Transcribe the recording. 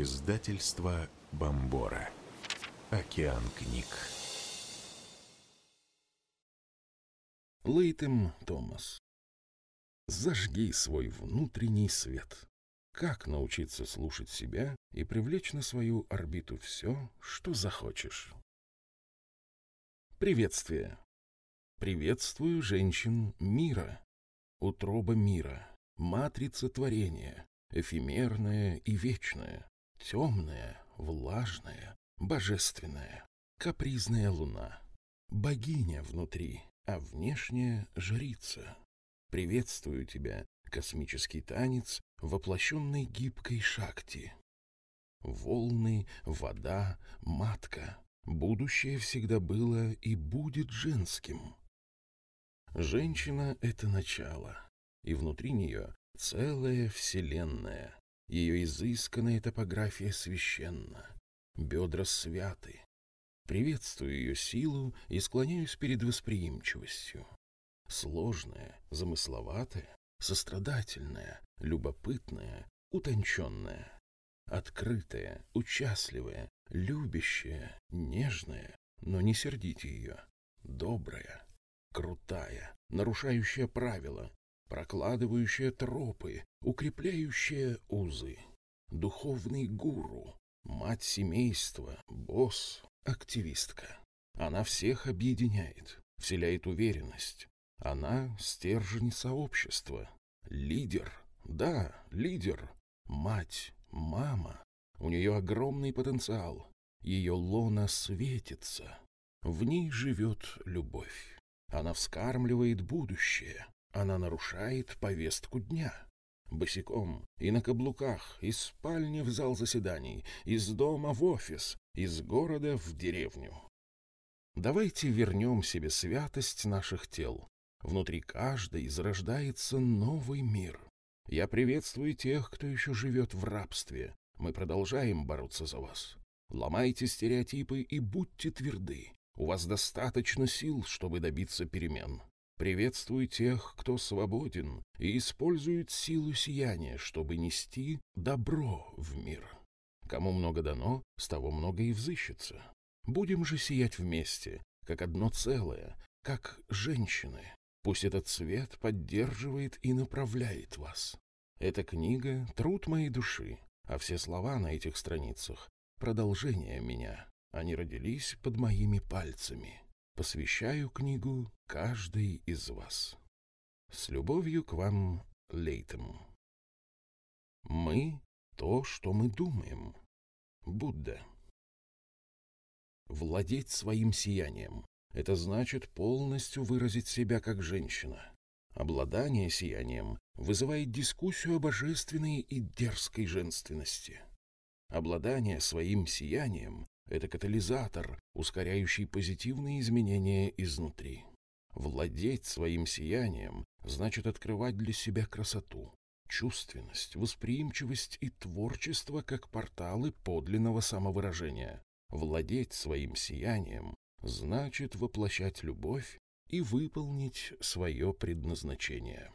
Издательство Бомбора. Океан книг. Лейтем Томас. Зажги свой внутренний свет. Как научиться слушать себя и привлечь на свою орбиту все, что захочешь? Приветствие. Приветствую женщин мира. Утроба мира. Матрица творения. Эфемерная и вечная Темная, влажная, божественная, капризная луна. Богиня внутри, а внешняя жрица. Приветствую тебя, космический танец, воплощенный гибкой шакти. Волны, вода, матка. Будущее всегда было и будет женским. Женщина — это начало, и внутри нее целая вселенная, ее изысканная топография священна, бедра святы. Приветствую ее силу и склоняюсь перед восприимчивостью. Сложная, замысловатая, сострадательная, любопытная, утонченная, открытая, участливая, любящая, нежная, но не сердите ее, добрая, крутая, нарушающая правила, прокладывающая тропы, укрепляющая узы. Духовный гуру, мать семейства, босс, активистка. Она всех объединяет, вселяет уверенность. Она стержень сообщества, лидер, да, лидер, мать, мама. У нее огромный потенциал, ее лона светится. В ней живет любовь. Она вскармливает будущее, она нарушает повестку дня. Босиком и на каблуках, из спальни в зал заседаний, из дома в офис, из города в деревню. Давайте вернем себе святость наших тел. Внутри каждой зарождается новый мир. Я приветствую тех, кто еще живет в рабстве. Мы продолжаем бороться за вас. Ломайте стереотипы и будьте тверды. У вас достаточно сил, чтобы добиться перемен. Приветствую тех, кто свободен и использует силу сияния, чтобы нести добро в мир. Кому много дано, с того много и взыщется. Будем же сиять вместе, как одно целое, как женщины. Пусть этот свет поддерживает и направляет вас. Эта книга — труд моей души, а все слова на этих страницах — продолжение меня. Они родились под моими пальцами. Посвящаю книгу каждой из вас. С любовью к вам, Лейтем. Мы — то, что мы думаем. Будда. Владеть своим сиянием — это значит полностью выразить себя как женщина. Обладание сиянием вызывает дискуссию о божественной и дерзкой женственности. Обладание своим сиянием это катализатор, ускоряющий позитивные изменения изнутри. Владеть своим сиянием значит открывать для себя красоту, чувственность, восприимчивость и творчество как порталы подлинного самовыражения. Владеть своим сиянием значит воплощать любовь и выполнить свое предназначение.